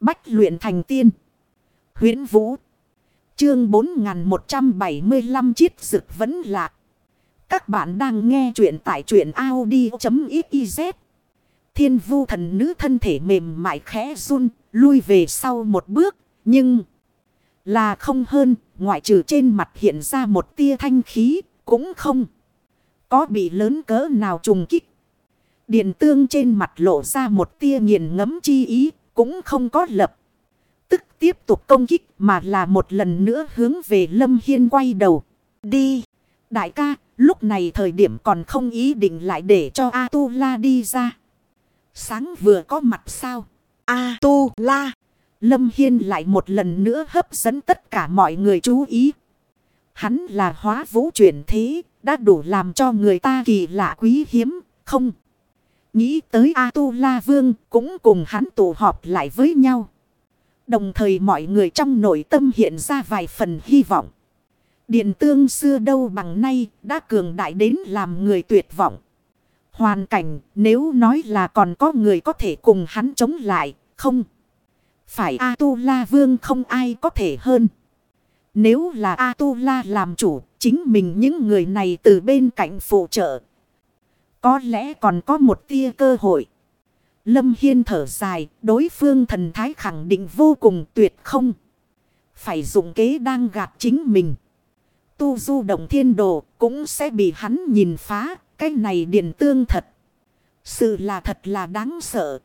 Bách luyện thành tiên. huyễn Vũ. Chương 4175 chiết dực vẫn lạ. Các bạn đang nghe truyện tại truyện Audi.xyz. Thiên vu thần nữ thân thể mềm mại khẽ run, lui về sau một bước, nhưng là không hơn, ngoại trừ trên mặt hiện ra một tia thanh khí, cũng không có bị lớn cỡ nào trùng kích. Điện tương trên mặt lộ ra một tia nghiền ngấm chi ý, cũng không có lập. Tức tiếp tục công kích mà là một lần nữa hướng về Lâm Hiên quay đầu. Đi! Đại ca, lúc này thời điểm còn không ý định lại để cho A-tu-la đi ra. Sáng vừa có mặt sao? A-tu-la! Lâm Hiên lại một lần nữa hấp dẫn tất cả mọi người chú ý. Hắn là hóa vũ chuyển thế, đã đủ làm cho người ta kỳ lạ quý hiếm, không? Nghĩ tới A-tu-la vương cũng cùng hắn tụ họp lại với nhau. Đồng thời mọi người trong nội tâm hiện ra vài phần hy vọng. Điện tương xưa đâu bằng nay đã cường đại đến làm người tuyệt vọng. Hoàn cảnh nếu nói là còn có người có thể cùng hắn chống lại, không. Phải A-tu-la vương không ai có thể hơn. Nếu là A-tu-la làm chủ, chính mình những người này từ bên cạnh phụ trợ. Có lẽ còn có một tia cơ hội. Lâm Hiên thở dài, đối phương thần thái khẳng định vô cùng tuyệt không. Phải dùng kế đang gạt chính mình. Tu du động thiên đồ cũng sẽ bị hắn nhìn phá, cái này điện tương thật. Sự là thật là đáng sợ.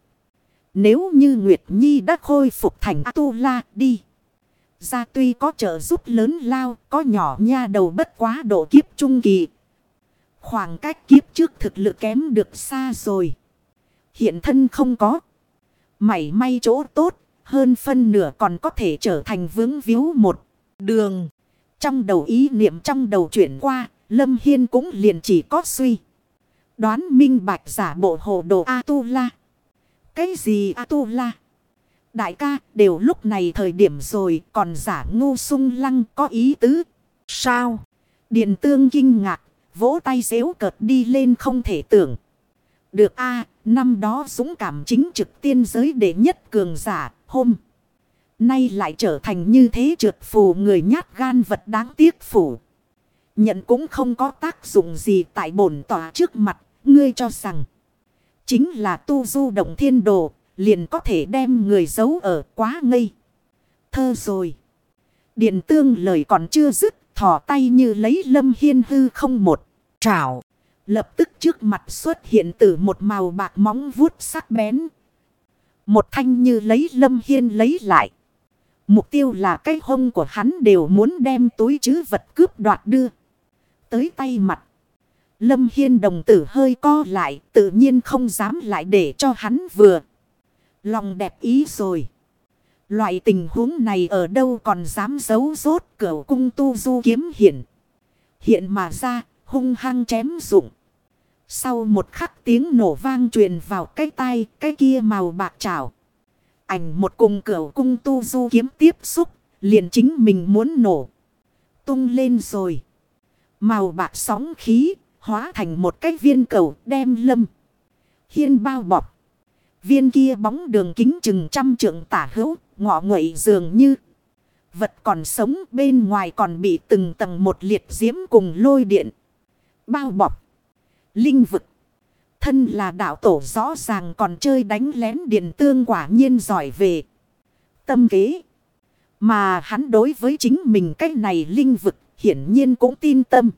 Nếu như Nguyệt Nhi đã khôi phục thành A-tu-la đi. Ra tuy có trợ giúp lớn lao, có nhỏ nha đầu bất quá độ kiếp trung kỳ. Khoảng cách kiếp trước thực lực kém được xa rồi. Hiện thân không có. Mảy may chỗ tốt, hơn phân nửa còn có thể trở thành vướng víu một đường. Trong đầu ý niệm trong đầu chuyển qua, Lâm Hiên cũng liền chỉ có suy. Đoán minh bạch giả bộ hồ đồ A-tu-la. Cái gì A-tu-la? Đại ca đều lúc này thời điểm rồi còn giả ngu sung lăng có ý tứ. Sao? Điện tương kinh ngạc, vỗ tay dễu cợt đi lên không thể tưởng. Được a năm đó dũng cảm chính trực tiên giới đệ nhất cường giả, hôm. Nay lại trở thành như thế trượt phù người nhát gan vật đáng tiếc phủ. Nhận cũng không có tác dụng gì tại bổn tòa trước mặt, ngươi cho rằng. Chính là tu du động thiên đồ, liền có thể đem người giấu ở quá ngây. Thơ rồi. Điện tương lời còn chưa dứt, thỏ tay như lấy lâm hiên hư không một. Trảo. Lập tức trước mặt xuất hiện từ một màu bạc móng vuốt sắc bén. Một thanh như lấy lâm hiên lấy lại. Mục tiêu là cái hông của hắn đều muốn đem túi chứ vật cướp đoạt đưa. Tới tay mặt. Lâm Hiên đồng tử hơi co lại, tự nhiên không dám lại để cho hắn vừa. Lòng đẹp ý rồi. Loại tình huống này ở đâu còn dám giấu rốt cửa cung tu du kiếm hiển. Hiện mà ra hung hăng chém dụng. Sau một khắc tiếng nổ vang truyền vào cái tay cái kia màu bạc trào. Ảnh một cùng cửa cung tu du kiếm tiếp xúc liền chính mình muốn nổ. Tung lên rồi. Màu bạc sóng khí hóa thành một cái viên cầu đem lâm. Hiên bao bọc. Viên kia bóng đường kính chừng trăm trượng tả hữu, ngọ nguậy dường như. Vật còn sống bên ngoài còn bị từng tầng một liệt diễm cùng lôi điện. Bao bọc. Linh vực. Thân là đạo tổ rõ ràng còn chơi đánh lén điện tương quả nhiên giỏi về. Tâm kế. Mà hắn đối với chính mình cái này linh vực hiển nhiên cũng tin tâm.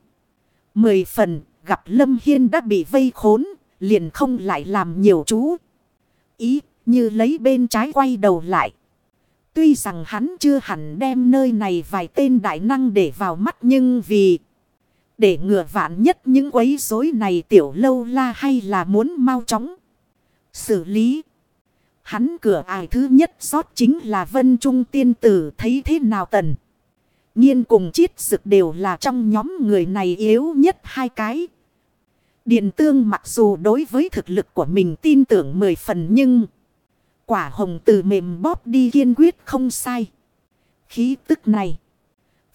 Mười phần gặp Lâm Hiên đã bị vây khốn liền không lại làm nhiều chú ý, như lấy bên trái quay đầu lại. Tuy rằng hắn chưa hẳn đem nơi này vài tên đại năng để vào mắt nhưng vì... Để ngừa vạn nhất những quấy rối này tiểu lâu la hay là muốn mau chóng. Xử lý. Hắn cửa ải thứ nhất rót chính là vân trung tiên tử thấy thế nào tần. nhiên cùng chiết sực đều là trong nhóm người này yếu nhất hai cái. Điện tương mặc dù đối với thực lực của mình tin tưởng mười phần nhưng quả hồng từ mềm bóp đi kiên quyết không sai. Khí tức này.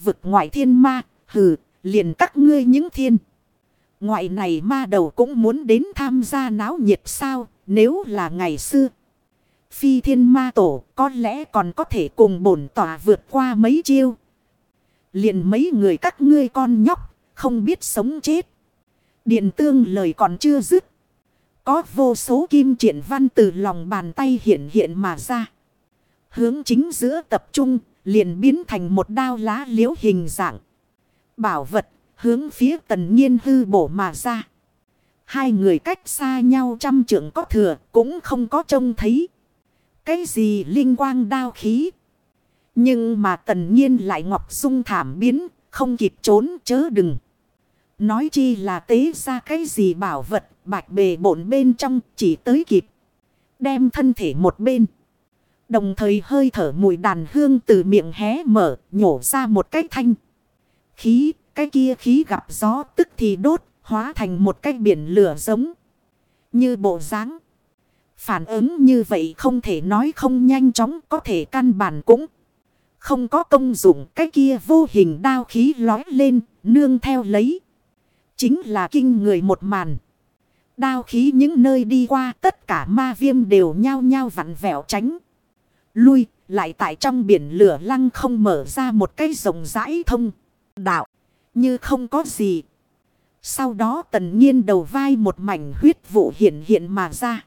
Vực ngoại thiên ma, hừ, liền các ngươi những thiên. Ngoại này ma đầu cũng muốn đến tham gia náo nhiệt sao, nếu là ngày xưa. Phi thiên ma tổ có lẽ còn có thể cùng bổn tỏa vượt qua mấy chiêu. liền mấy người các ngươi con nhóc, không biết sống chết. Điện tương lời còn chưa dứt. Có vô số kim triển văn từ lòng bàn tay hiện hiện mà ra. Hướng chính giữa tập trung, liền biến thành một đao lá liễu hình dạng. Bảo vật, hướng phía tần nhiên hư bổ mà ra. Hai người cách xa nhau trăm trượng có thừa, cũng không có trông thấy. Cái gì linh quang đao khí. Nhưng mà tần nhiên lại ngọc sung thảm biến, không kịp trốn chớ đừng. Nói chi là tế ra cái gì bảo vật, bạch bề bổn bên trong chỉ tới kịp. Đem thân thể một bên. Đồng thời hơi thở mùi đàn hương từ miệng hé mở, nhổ ra một cái thanh. Khí, cái kia khí gặp gió tức thì đốt, hóa thành một cái biển lửa giống. Như bộ dáng Phản ứng như vậy không thể nói không nhanh chóng, có thể căn bản cũng không có công dụng. Cái kia vô hình đao khí lói lên, nương theo lấy. Chính là kinh người một màn. Đao khí những nơi đi qua tất cả ma viêm đều nhao nhao vặn vẹo tránh. Lui, lại tại trong biển lửa lăng không mở ra một cái rộng rãi thông. Đạo, như không có gì. Sau đó tần nhiên đầu vai một mảnh huyết vụ hiện hiện mà ra.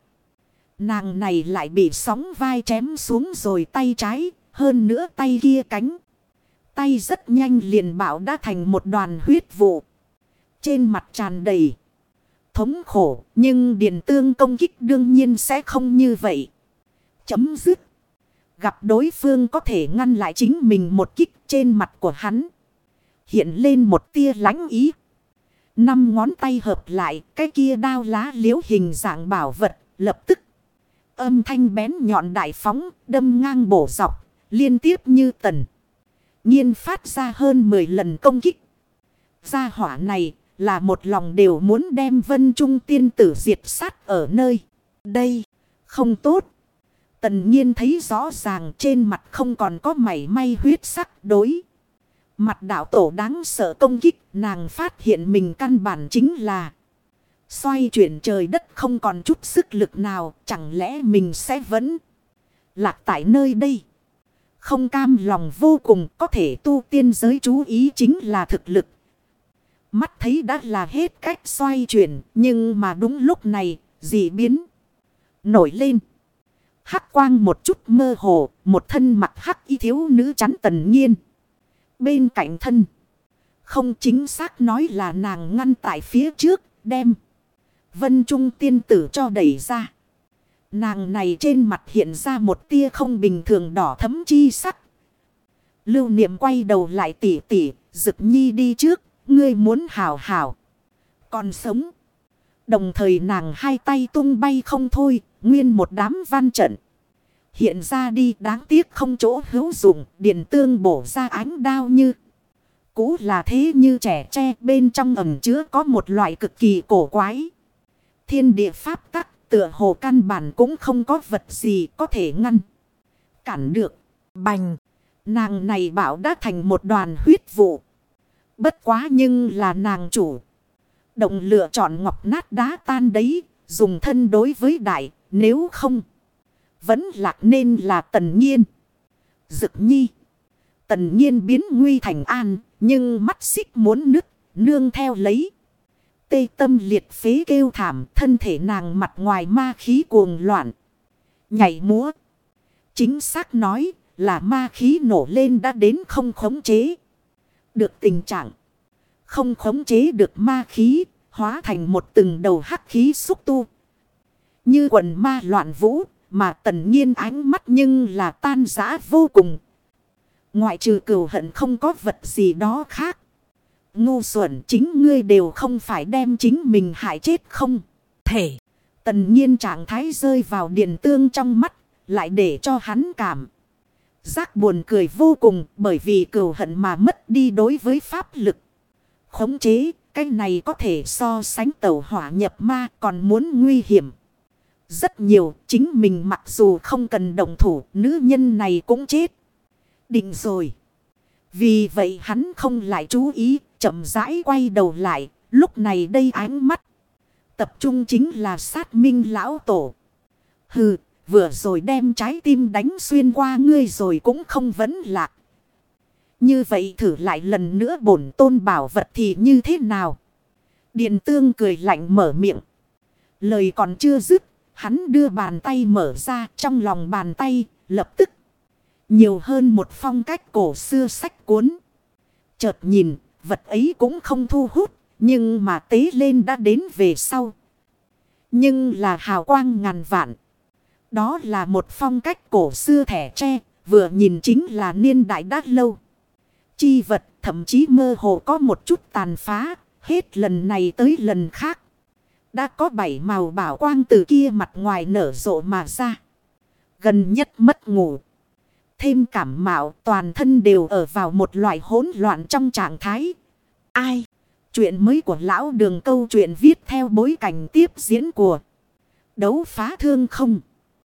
Nàng này lại bị sóng vai chém xuống rồi tay trái, hơn nữa tay kia cánh. Tay rất nhanh liền bảo đã thành một đoàn huyết vụ. Trên mặt tràn đầy. Thống khổ, nhưng điện tương công kích đương nhiên sẽ không như vậy. Chấm dứt. Gặp đối phương có thể ngăn lại chính mình một kích trên mặt của hắn. Hiện lên một tia lánh ý. Năm ngón tay hợp lại, cái kia đao lá liễu hình dạng bảo vật, lập tức. Âm thanh bén nhọn đại phóng, đâm ngang bổ dọc, liên tiếp như tần. nhiên phát ra hơn 10 lần công kích. Gia hỏa này là một lòng đều muốn đem vân trung tiên tử diệt sát ở nơi. Đây, không tốt. Tần nhiên thấy rõ ràng trên mặt không còn có mảy may huyết sắc đối. Mặt đạo tổ đáng sợ công kích nàng phát hiện mình căn bản chính là xoay chuyển trời đất không còn chút sức lực nào chẳng lẽ mình sẽ vẫn lạc tại nơi đây. Không cam lòng vô cùng có thể tu tiên giới chú ý chính là thực lực. Mắt thấy đã là hết cách xoay chuyển nhưng mà đúng lúc này dị biến nổi lên. Hắc quang một chút mơ hồ, một thân mặt hắc y thiếu nữ chắn tần nhiên. Bên cạnh thân. Không chính xác nói là nàng ngăn tại phía trước, đem. Vân Trung tiên tử cho đẩy ra. Nàng này trên mặt hiện ra một tia không bình thường đỏ thấm chi sắc. Lưu niệm quay đầu lại tỉ tỉ, rực nhi đi trước, ngươi muốn hào hào. Còn sống. Đồng thời nàng hai tay tung bay không thôi, nguyên một đám văn trận. Hiện ra đi đáng tiếc không chỗ hữu dụng, điện tương bổ ra ánh đao như. Cũ là thế như trẻ tre bên trong ẩm chứa có một loại cực kỳ cổ quái. Thiên địa pháp tắc tựa hồ căn bản cũng không có vật gì có thể ngăn. Cản được. Bành. Nàng này bảo đã thành một đoàn huyết vụ. Bất quá nhưng là nàng chủ. Động lựa chọn ngọc nát đá tan đấy. Dùng thân đối với đại. Nếu không. Vẫn lạc nên là tần nhiên. Dực nhi. Tần nhiên biến nguy thành an. Nhưng mắt xích muốn nứt. Nương theo lấy. Tê tâm liệt phế kêu thảm. Thân thể nàng mặt ngoài ma khí cuồng loạn. Nhảy múa. Chính xác nói là ma khí nổ lên đã đến không khống chế. Được tình trạng. Không khống chế được ma khí. Hóa thành một từng đầu hắc khí xúc tu. Như quần ma loạn vũ. Mà tần nhiên ánh mắt nhưng là tan giã vô cùng. Ngoại trừ cừu hận không có vật gì đó khác. Ngu xuẩn chính ngươi đều không phải đem chính mình hại chết không. Thể. Tần nhiên trạng thái rơi vào điện tương trong mắt. Lại để cho hắn cảm. Giác buồn cười vô cùng bởi vì cừu hận mà mất đi đối với pháp lực. Khống chế, cái này có thể so sánh tàu hỏa nhập ma còn muốn nguy hiểm. Rất nhiều, chính mình mặc dù không cần đồng thủ, nữ nhân này cũng chết. Định rồi. Vì vậy hắn không lại chú ý, chậm rãi quay đầu lại, lúc này đây ánh mắt. Tập trung chính là sát minh lão tổ. Hừ, Vừa rồi đem trái tim đánh xuyên qua ngươi rồi cũng không vấn lạc. Như vậy thử lại lần nữa bổn tôn bảo vật thì như thế nào? Điện tương cười lạnh mở miệng. Lời còn chưa dứt, hắn đưa bàn tay mở ra trong lòng bàn tay, lập tức. Nhiều hơn một phong cách cổ xưa sách cuốn. Chợt nhìn, vật ấy cũng không thu hút, nhưng mà tế lên đã đến về sau. Nhưng là hào quang ngàn vạn. Đó là một phong cách cổ xưa thẻ tre, vừa nhìn chính là niên đại đã lâu. Chi vật thậm chí mơ hồ có một chút tàn phá, hết lần này tới lần khác. Đã có bảy màu bảo quang từ kia mặt ngoài nở rộ mà ra. Gần nhất mất ngủ. Thêm cảm mạo, toàn thân đều ở vào một loại hỗn loạn trong trạng thái. Ai? Chuyện mới của lão đường câu chuyện viết theo bối cảnh tiếp diễn của đấu phá thương không?